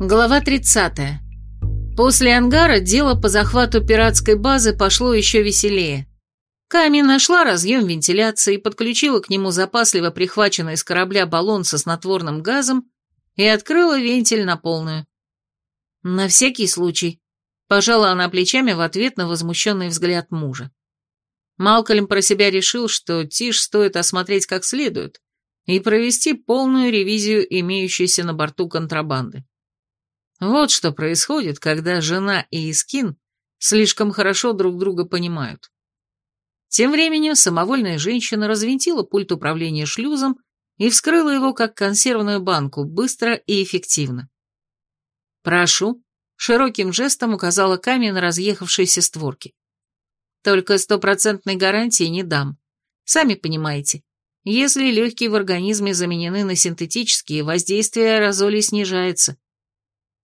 Глава 30. После ангара дело по захвату пиратской базы пошло еще веселее. Ками нашла разъем вентиляции, подключила к нему запасливо прихваченный из корабля баллон со снотворным газом и открыла вентиль на полную. На всякий случай. Пожала она плечами в ответ на возмущенный взгляд мужа. Малкольм про себя решил, что Тиш стоит осмотреть как следует и провести полную ревизию имеющейся на борту контрабанды. Вот что происходит, когда жена и Искин слишком хорошо друг друга понимают. Тем временем самовольная женщина развинтила пульт управления шлюзом и вскрыла его как консервную банку, быстро и эффективно. «Прошу», — широким жестом указала Ками на разъехавшиеся створки. «Только стопроцентной гарантии не дам. Сами понимаете, если легкие в организме заменены на синтетические, воздействие аэрозолей снижается.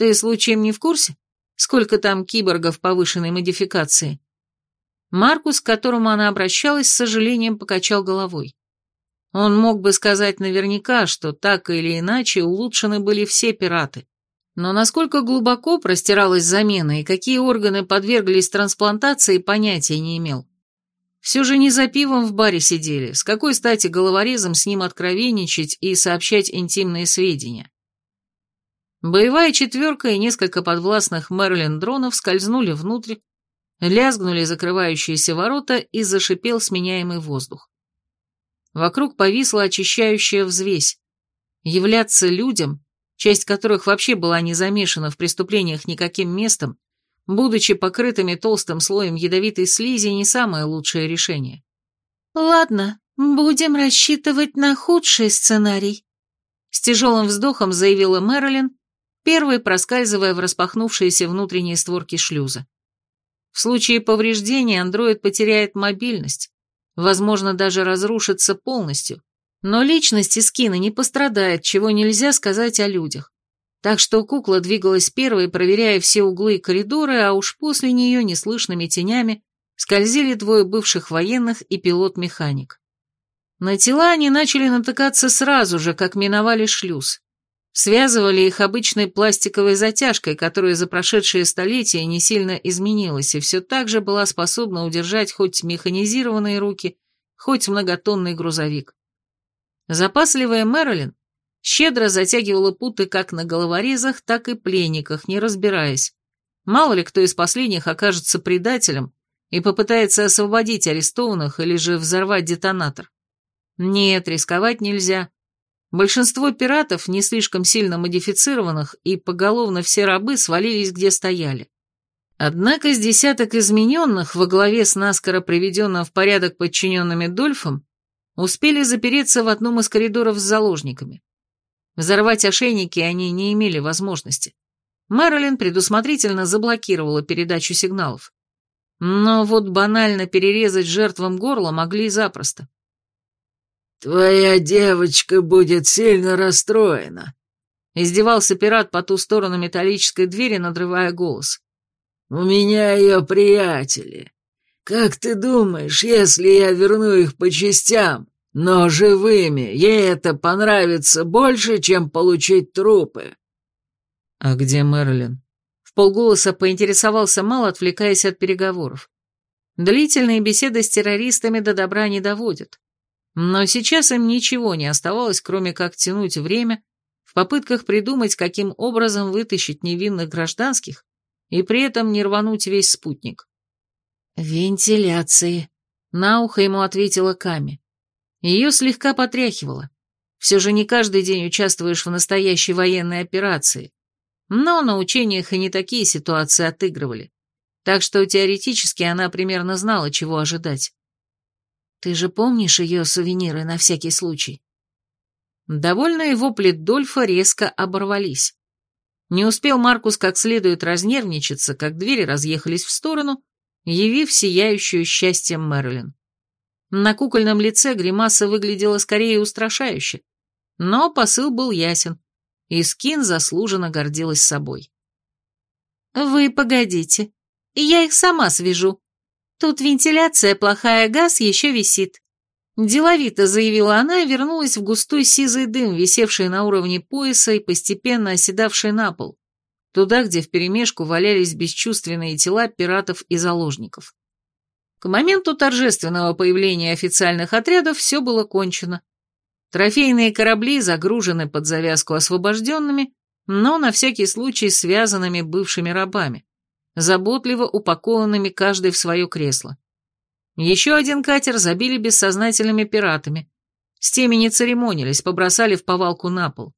Ты случаем не в курсе, сколько там киборгов повышенной модификации?» Маркус, к которому она обращалась, с сожалением покачал головой. Он мог бы сказать наверняка, что так или иначе улучшены были все пираты. Но насколько глубоко простиралась замена и какие органы подверглись трансплантации, понятия не имел. Все же не за пивом в баре сидели, с какой стати головорезом с ним откровенничать и сообщать интимные сведения. Боевая четверка и несколько подвластных Мерлин дронов скользнули внутрь, лязгнули закрывающиеся ворота и зашипел сменяемый воздух. Вокруг повисла очищающая взвесь. Являться людям, часть которых вообще была не замешана в преступлениях никаким местом, будучи покрытыми толстым слоем ядовитой слизи, не самое лучшее решение. «Ладно, будем рассчитывать на худший сценарий», — с тяжелым вздохом заявила Мэрилин первой проскальзывая в распахнувшиеся внутренние створки шлюза. В случае повреждения андроид потеряет мобильность, возможно, даже разрушится полностью, но личность Искина не пострадает, чего нельзя сказать о людях. Так что кукла двигалась первой, проверяя все углы и коридоры, а уж после нее неслышными тенями скользили двое бывших военных и пилот-механик. На тела они начали натыкаться сразу же, как миновали шлюз. Связывали их обычной пластиковой затяжкой, которая за прошедшие столетия не сильно изменилась и все так же была способна удержать хоть механизированные руки, хоть многотонный грузовик. Запасливая Мэрилин щедро затягивала путы как на головорезах, так и пленниках, не разбираясь. Мало ли кто из последних окажется предателем и попытается освободить арестованных или же взорвать детонатор. Нет, рисковать нельзя. Большинство пиратов, не слишком сильно модифицированных, и поголовно все рабы свалились где стояли. Однако с десяток измененных во главе с наскоро приведенным в порядок подчиненными Дольфом успели запереться в одном из коридоров с заложниками. Взорвать ошейники они не имели возможности. Мэрилин предусмотрительно заблокировала передачу сигналов. Но вот банально перерезать жертвам горло могли запросто. «Твоя девочка будет сильно расстроена», — издевался пират по ту сторону металлической двери, надрывая голос. «У меня ее приятели. Как ты думаешь, если я верну их по частям, но живыми, ей это понравится больше, чем получить трупы?» «А где Мерлин?» В полголоса поинтересовался Мал, отвлекаясь от переговоров. Длительные беседы с террористами до добра не доводят. Но сейчас им ничего не оставалось, кроме как тянуть время в попытках придумать, каким образом вытащить невинных гражданских и при этом не рвануть весь спутник. «Вентиляции», — на ухо ему ответила Ками. Ее слегка потряхивало. Все же не каждый день участвуешь в настоящей военной операции. Но на учениях и не такие ситуации отыгрывали. Так что теоретически она примерно знала, чего ожидать. Ты же помнишь ее сувениры на всякий случай?» Довольные вопли Дольфа резко оборвались. Не успел Маркус как следует разнервничаться, как двери разъехались в сторону, явив сияющую счастьем Мерлин. На кукольном лице гримаса выглядела скорее устрашающе, но посыл был ясен, и Скин заслуженно гордилась собой. «Вы погодите, я их сама свяжу», Тут вентиляция плохая, газ еще висит. Деловито заявила она и вернулась в густой сизый дым, висевший на уровне пояса и постепенно оседавший на пол, туда, где вперемешку валялись бесчувственные тела пиратов и заложников. К моменту торжественного появления официальных отрядов все было кончено. Трофейные корабли загружены под завязку освобожденными, но на всякий случай связанными бывшими рабами, заботливо упакованными каждый в свое кресло. Еще один катер забили бессознательными пиратами. С теми не церемонились, побросали в повалку на пол.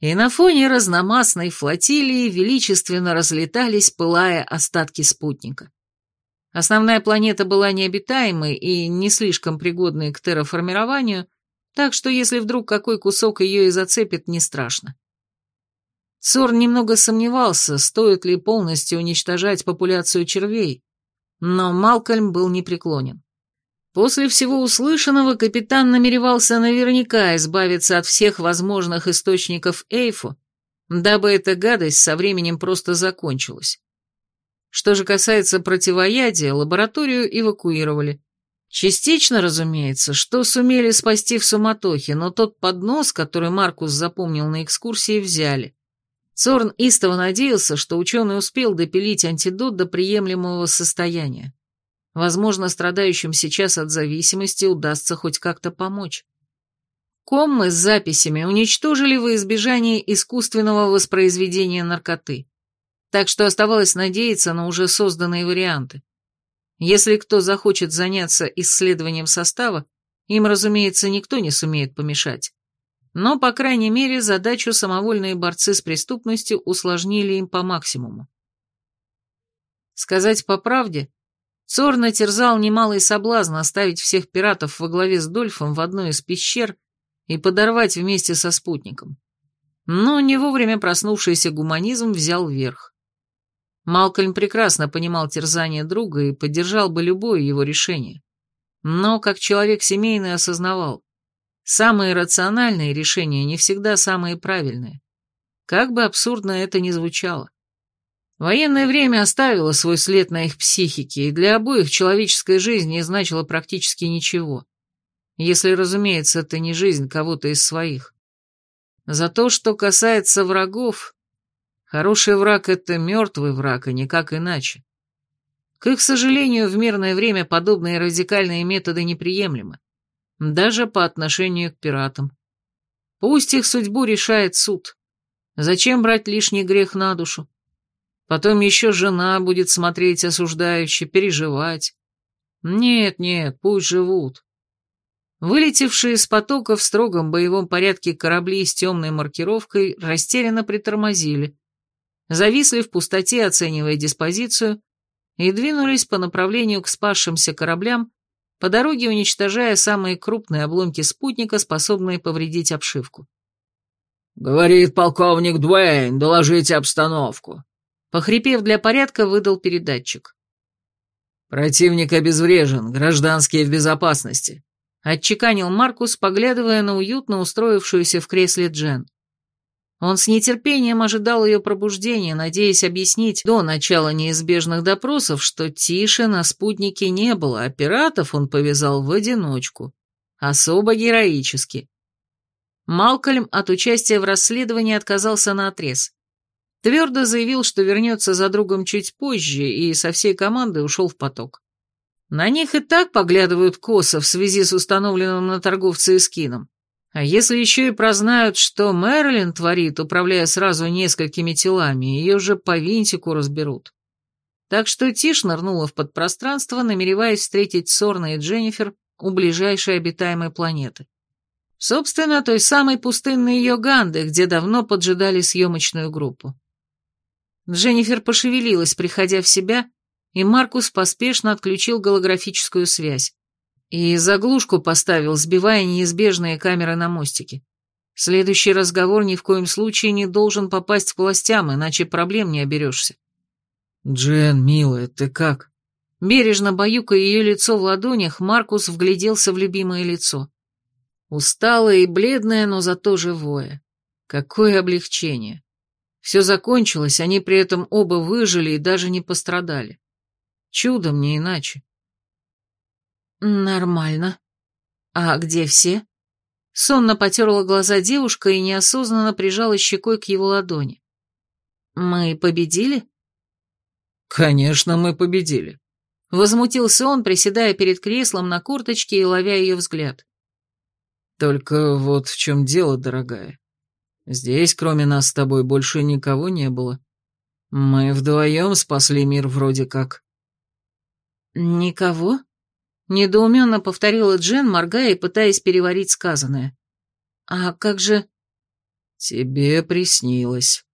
И на фоне разномастной флотилии величественно разлетались, пылая остатки спутника. Основная планета была необитаемой и не слишком пригодной к терраформированию, так что если вдруг какой кусок ее и зацепит, не страшно. Цорн немного сомневался, стоит ли полностью уничтожать популяцию червей, но Малкольм был непреклонен. После всего услышанного капитан намеревался наверняка избавиться от всех возможных источников Эйфу, дабы эта гадость со временем просто закончилась. Что же касается противоядия, лабораторию эвакуировали. Частично, разумеется, что сумели спасти в суматохе, но тот поднос, который Маркус запомнил на экскурсии, взяли. Цорн истово надеялся, что ученый успел допилить антидот до приемлемого состояния. Возможно, страдающим сейчас от зависимости удастся хоть как-то помочь. Коммы с записями уничтожили во избежание искусственного воспроизведения наркоты так что оставалось надеяться на уже созданные варианты. Если кто захочет заняться исследованием состава, им, разумеется, никто не сумеет помешать. Но, по крайней мере, задачу самовольные борцы с преступностью усложнили им по максимуму. Сказать по правде, Цор натерзал немалый соблазн оставить всех пиратов во главе с Дольфом в одной из пещер и подорвать вместе со спутником. Но не вовремя проснувшийся гуманизм взял верх. Малкольм прекрасно понимал терзание друга и поддержал бы любое его решение. Но, как человек семейный, осознавал, самые рациональные решения не всегда самые правильные. Как бы абсурдно это ни звучало. Военное время оставило свой след на их психике, и для обоих человеческая жизнь не значила практически ничего. Если, разумеется, это не жизнь кого-то из своих. За то, что касается врагов, Хороший враг — это мертвый враг, и никак иначе. К их сожалению, в мирное время подобные радикальные методы неприемлемы, даже по отношению к пиратам. Пусть их судьбу решает суд. Зачем брать лишний грех на душу? Потом еще жена будет смотреть осуждающе, переживать. Нет, нет, пусть живут. Вылетевшие из потока в строгом боевом порядке корабли с темной маркировкой растерянно притормозили, зависли в пустоте, оценивая диспозицию, и двинулись по направлению к спасшимся кораблям, по дороге уничтожая самые крупные обломки спутника, способные повредить обшивку. «Говорит полковник Дуэйн, доложите обстановку», — похрипев для порядка, выдал передатчик. «Противник обезврежен, гражданские в безопасности», — отчеканил Маркус, поглядывая на уютно устроившуюся в кресле Джен. Он с нетерпением ожидал ее пробуждения, надеясь объяснить до начала неизбежных допросов, что тише на спутнике не было, а пиратов он повязал в одиночку. Особо героически. Малкольм от участия в расследовании отказался на отрез. Твердо заявил, что вернется за другом чуть позже, и со всей командой ушел в поток. На них и так поглядывают косо в связи с установленным на торговце эскином. А если еще и прознают, что Мерлин творит, управляя сразу несколькими телами, ее же по винтику разберут. Так что Тиш нырнула в подпространство, намереваясь встретить Сорна и Дженнифер у ближайшей обитаемой планеты. Собственно, той самой пустынной Йоганды, где давно поджидали съемочную группу. Дженнифер пошевелилась, приходя в себя, и Маркус поспешно отключил голографическую связь. И заглушку поставил, сбивая неизбежные камеры на мостике. Следующий разговор ни в коем случае не должен попасть к властям, иначе проблем не оберешься. «Джен, милая, ты как?» Бережно баюкая ее лицо в ладонях, Маркус вгляделся в любимое лицо. Усталое и бледное, но зато живое. Какое облегчение. Все закончилось, они при этом оба выжили и даже не пострадали. Чудом не иначе. «Нормально. А где все?» Сонно потерла глаза девушка и неосознанно прижала щекой к его ладони. Мы победили? Конечно, мы победили. Возмутился он, приседая перед креслом на курточке и ловя ее взгляд. Только вот в чем дело, дорогая. Здесь, кроме нас с тобой, больше никого не было. Мы вдвоем спасли мир вроде как. Никого? Недоуменно повторила Джен, моргая и пытаясь переварить сказанное. А как же... Тебе приснилось.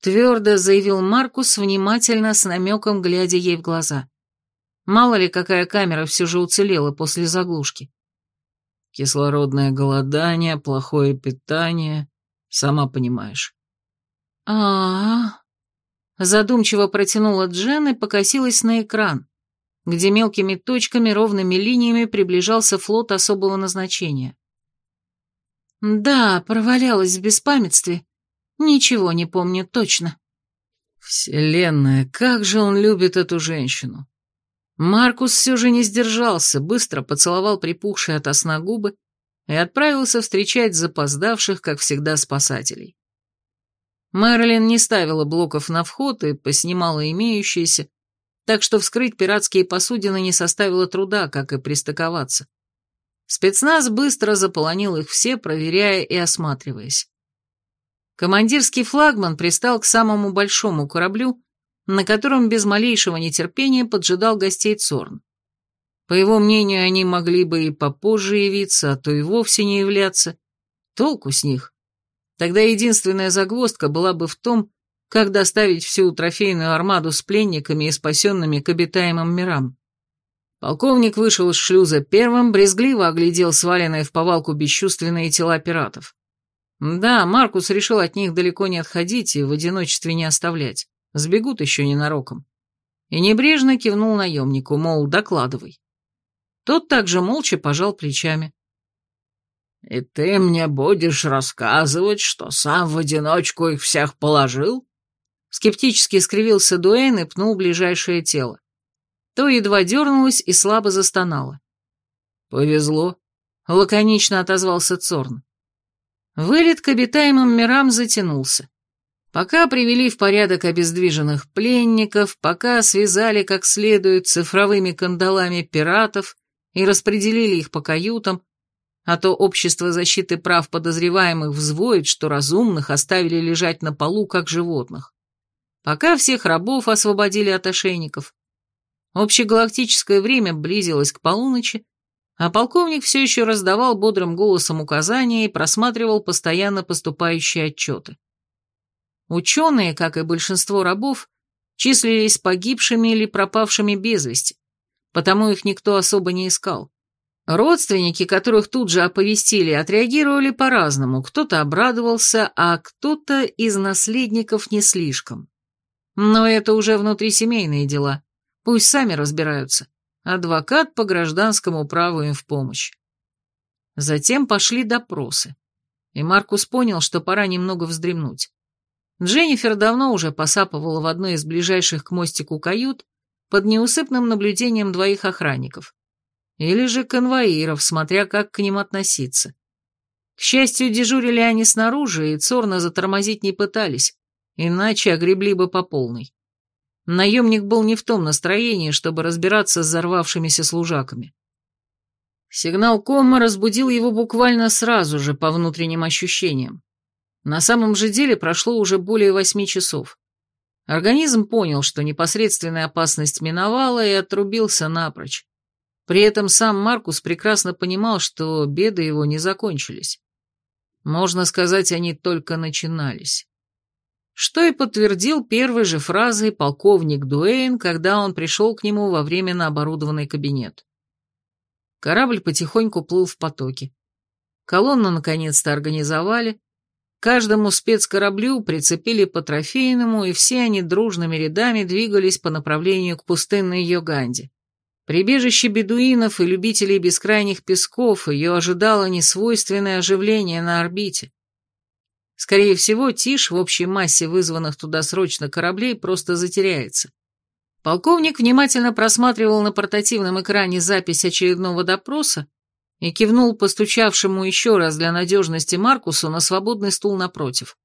Твердо заявил Маркус, внимательно, с намеком глядя ей в глаза. Мало ли, какая камера все же уцелела после заглушки. Кислородное голодание, плохое питание, сама понимаешь. а а, -а. Задумчиво протянула Джен и покосилась на экран, где мелкими точками, ровными линиями приближался флот особого назначения. Да, провалялась в беспамятстве. Ничего не помню точно. Вселенная, как же он любит эту женщину. Маркус все же не сдержался, быстро поцеловал припухшие от сна губы и отправился встречать запоздавших, как всегда, спасателей. Мэрилин не ставила блоков на вход и поснимала имеющиеся, так что вскрыть пиратские посудины не составило труда, как и пристыковаться. Спецназ быстро заполонил их все, проверяя и осматриваясь. Командирский флагман пристал к самому большому кораблю, на котором без малейшего нетерпения поджидал гостей Цорн. По его мнению, они могли бы и попозже явиться, а то и вовсе не являться. Толку с них. Тогда единственная загвоздка была бы в том, как доставить всю трофейную армаду с пленниками и спасенными к обитаемым мирам. Полковник вышел из шлюза первым, брезгливо оглядел сваленные в повалку бесчувственные тела пиратов. Да, Маркус решил от них далеко не отходить и в одиночестве не оставлять. Сбегут еще ненароком. И небрежно кивнул наемнику, мол, докладывай. Тот также молча пожал плечами. «И ты мне будешь рассказывать, что сам в одиночку их всех положил?» Скептически скривился Дуэйн и пнул ближайшее тело. То едва дернулось и слабо застонало. «Повезло», — лаконично отозвался Цорн. Вылет к обитаемым мирам затянулся. Пока привели в порядок обездвиженных пленников, пока связали как следует цифровыми кандалами пиратов и распределили их по каютам, а то общество защиты прав подозреваемых взвоет, что разумных оставили лежать на полу, как животных. Пока всех рабов освободили от ошейников. Общегалактическое время близилось к полуночи, а полковник все еще раздавал бодрым голосом указания и просматривал постоянно поступающие отчеты. Ученые, как и большинство рабов, числились погибшими или пропавшими без вести, потому их никто особо не искал. Родственники, которых тут же оповестили, отреагировали по-разному, кто-то обрадовался, а кто-то из наследников не слишком. Но это уже внутрисемейные дела, пусть сами разбираются. Адвокат по гражданскому праву им в помощь. Затем пошли допросы, и Маркус понял, что пора немного вздремнуть. Дженнифер давно уже посапывала в одной из ближайших к мостику кают под неусыпным наблюдением двоих охранников. Или же конвоиров, смотря как к ним относиться. К счастью, дежурили они снаружи, и Цорна затормозить не пытались, иначе огребли бы по полной. Наемник был не в том настроении, чтобы разбираться с взорвавшимися служаками. Сигнал кома разбудил его буквально сразу же по внутренним ощущениям. На самом же деле прошло уже более восьми часов. Организм понял, что непосредственная опасность миновала и отрубился напрочь. При этом сам Маркус прекрасно понимал, что беды его не закончились. Можно сказать, они только начинались. Что и подтвердил первой же фразой полковник Дуэйн, когда он пришел к нему во временно оборудованный кабинет. Корабль потихоньку плыл в потоке. Колонну наконец-то организовали, Каждому спецкораблю прицепили по трофейному, и все они дружными рядами двигались по направлению к пустынной Йоганде. Прибежище бедуинов и любителей бескрайних песков ее ожидало несвойственное оживление на орбите. Скорее всего, тишь в общей массе вызванных туда срочно кораблей просто затеряется. Полковник внимательно просматривал на портативном экране запись очередного допроса и кивнул постучавшему еще раз для надежности Маркусу на свободный стул напротив.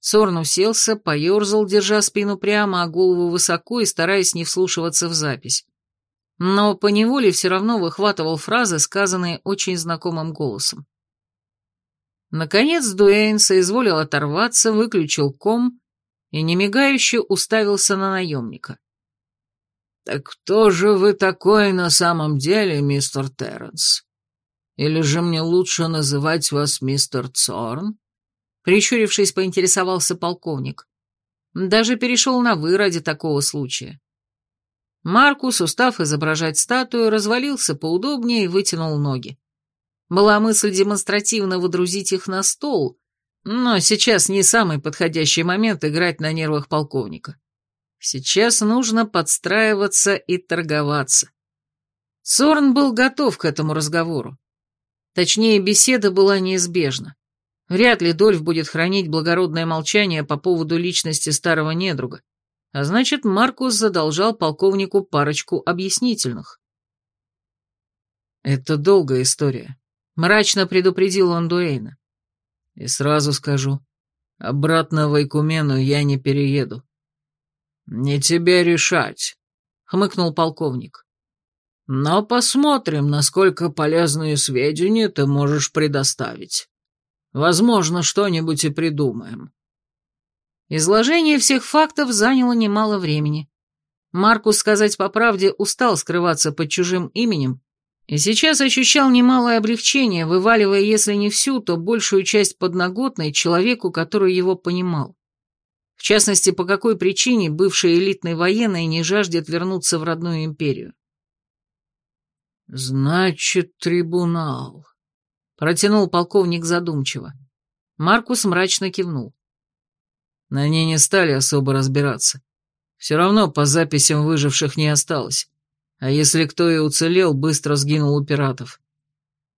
Цорн уселся, поерзал, держа спину прямо, а голову высоко и стараясь не вслушиваться в запись. Но поневоле все равно выхватывал фразы, сказанные очень знакомым голосом. Наконец Дуэйн соизволил оторваться, выключил ком и немигающе уставился на наемника. «Так кто же вы такой на самом деле, мистер Терренс? Или же мне лучше называть вас мистер Цорн?» Прищурившись, поинтересовался полковник. Даже перешел на «вы» ради такого случая. Маркус, устав изображать статую, развалился поудобнее и вытянул ноги. Была мысль демонстративно водрузить их на стол, но сейчас не самый подходящий момент играть на нервах полковника. Сейчас нужно подстраиваться и торговаться. Сорн был готов к этому разговору. Точнее, беседа была неизбежна. Вряд ли Дольф будет хранить благородное молчание по поводу личности старого недруга, а значит, Маркус задолжал полковнику парочку объяснительных. «Это долгая история», — мрачно предупредил он Дуэйна. «И сразу скажу, обратно в Айкумену я не перееду. «Не тебе решать», — хмыкнул полковник. «Но посмотрим, насколько полезные сведения ты можешь предоставить. Возможно, что-нибудь и придумаем». Изложение всех фактов заняло немало времени. Маркус, сказать по правде, устал скрываться под чужим именем и сейчас ощущал немалое облегчение, вываливая, если не всю, то большую часть подноготной человеку, который его понимал. В частности, по какой причине бывший элитный военный не жаждет вернуться в родную империю. «Значит, трибунал», — протянул полковник задумчиво. Маркус мрачно кивнул. На ней не стали особо разбираться. Все равно по записям выживших не осталось. А если кто и уцелел, быстро сгинул у пиратов.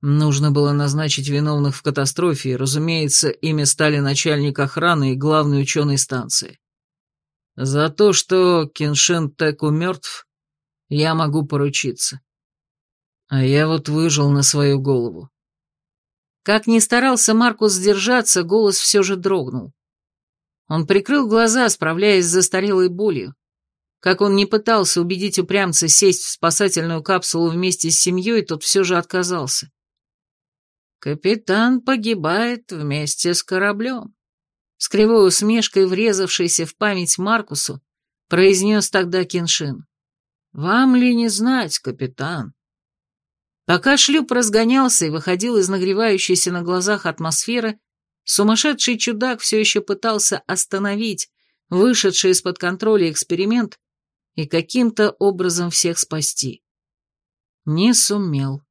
Нужно было назначить виновных в катастрофе, и, разумеется, ими стали начальник охраны и главный ученый станции. За то, что Кеншин Теку мертв, я могу поручиться. А я вот выжил на свою голову. Как ни старался Маркус сдержаться, голос все же дрогнул. Он прикрыл глаза, справляясь с застарелой болью. Как он не пытался убедить упрямца сесть в спасательную капсулу вместе с семьей, тот все же отказался. Капитан погибает вместе с кораблем. С кривой усмешкой, врезавшейся в память Маркусу, произнес тогда Кеншин. «Вам ли не знать, капитан?» Пока шлюп разгонялся и выходил из нагревающейся на глазах атмосферы, сумасшедший чудак все еще пытался остановить вышедший из-под контроля эксперимент и каким-то образом всех спасти. Не сумел.